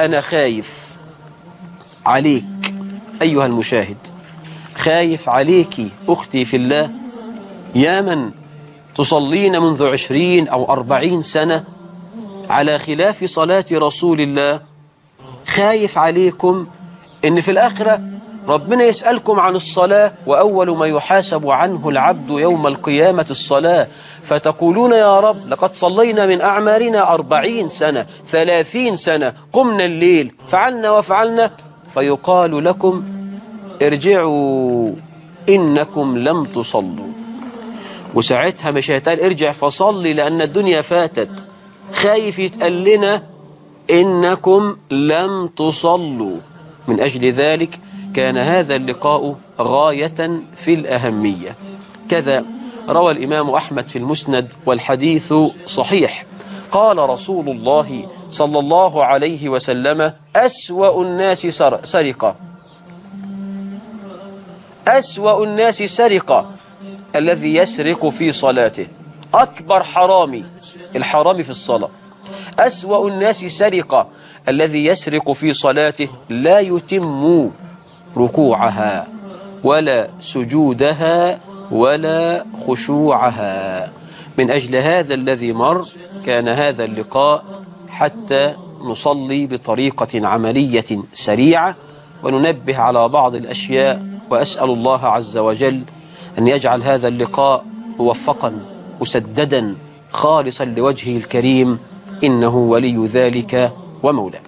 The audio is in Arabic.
أنا خايف عليك أيها المشاهد. خايف عليك أختي في الله. يا من تصلين منذ عشرين أو أربعين سنة على خلاف صلاة رسول الله. خايف عليكم إن في الآخرة ربنا يسألكم عن الصلاة وأول ما يحاسب عنه العبد يوم القيامة الصلاة فتقولون يا رب لقد صلينا من أعمارنا أربعين سنة ثلاثين سنة قمنا الليل فعلنا وفعلنا فيقال لكم ارجعوا إنكم لم تصلوا. وساعتها مش هيتقال ارجع فصلي لأن الدنيا فاتت. خايف يتقال لنا إنكم لم تصلوا. من أجل ذلك كان هذا اللقاء غاية في الأهمية. كذا روى الإمام أحمد في المسند والحديث صحيح. قال رسول الله صلى الله عليه وسلم أسوأ الناس سر- سرقة. أسوأ الناس سرقة. الذي يسرق في صلاته. أكبر حرامي الحرامي في الصلاة. أسوأ الناس سرقة. الذي يسرق في صلاته لا يتم ركوعها ولا سجودها ولا خشوعها. من أجل هذا الذي مر كان هذا اللقاء حتى نصلي بطريقة عملية سريعة وننبه على بعض الأشياء وأسأل الله عز وجل أن يجعل هذا اللقاء موفقا مسددا خالصا لوجهه الكريم إنه ولي ذلك ومولاه.